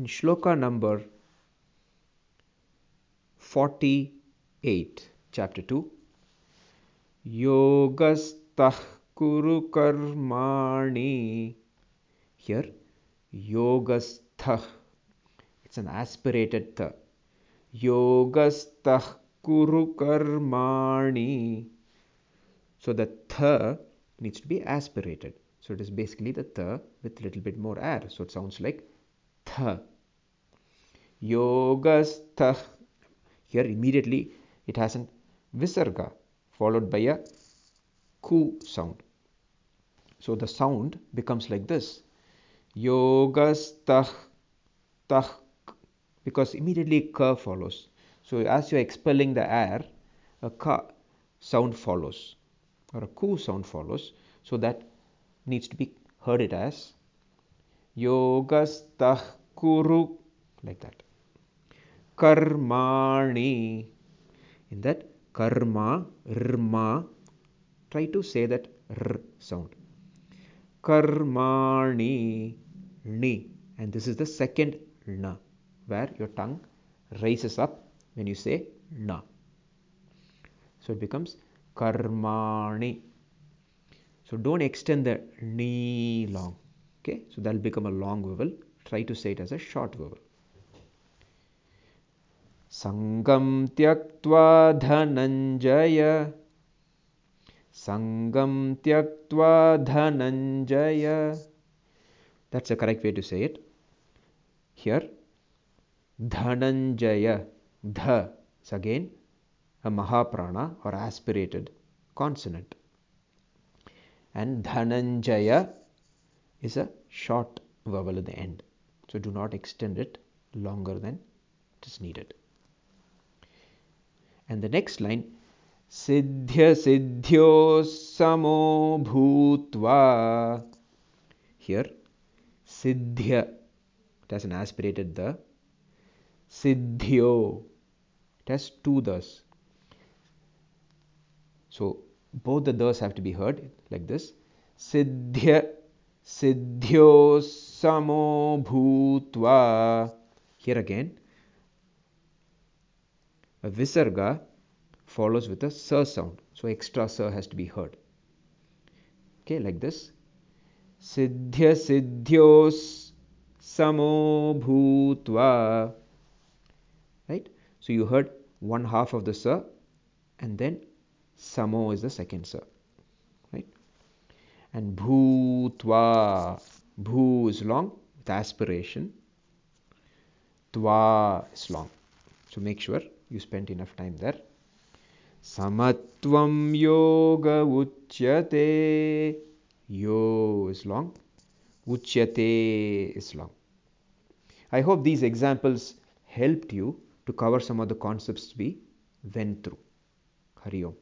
in shloka number 48, chapter 2, Yogastah Kuru Karmani. Here, Yogastah. It's an aspirated th. Yogastah Kuru Karmani. So the th needs to be aspirated. So it is basically the th with a little bit more air. So it sounds like th. Yogastah. Here immediately it has an visarga followed by a ku sound. So the sound becomes like this. Yogastah tah because immediately ka follows. So as you are expelling the air, a ka sound follows or a ku sound follows. So that needs to be heard it as yogastah kuru like that. Karmani. In that karma, rma, try to say that r sound. Karmani, ni. And this is the second na, where your tongue rises up when you say na. So it becomes karmani. So don't extend the ni long. Okay, so that will become a long vowel. Try to say it as a short vowel. सङ्गं त्यक्त्वा धनञ्जय सङ्गं त्यक्त्वा Dhananjay That's the correct way to say it. Here, Dhananjaya, Dha is again a Mahaprana or aspirated consonant. And Dhananjaya is a short vowel at the end. So do not extend it longer than it is needed. And the next line, Siddhya Samo Bhutva. Here, Siddhya, it has an aspirated the. Siddhyo, it has two thus. So both the thus have to be heard like this. Siddhya Siddhyo Samo Bhutva. Here again, a visarga follows with a sa sound. So extra sa has to be heard. Okay, like this. Siddhya siddhyos samo bhutva. Right? So you heard one half of the sa and then samo is the second sa. Right? And bhutva. Bhu is long with aspiration. Tva is long. So make sure you spent enough time there. Samatvam yoga uchyate. Yo is long. Uchyate is long. I hope these examples helped you to cover some of the concepts we went through. Hari Om.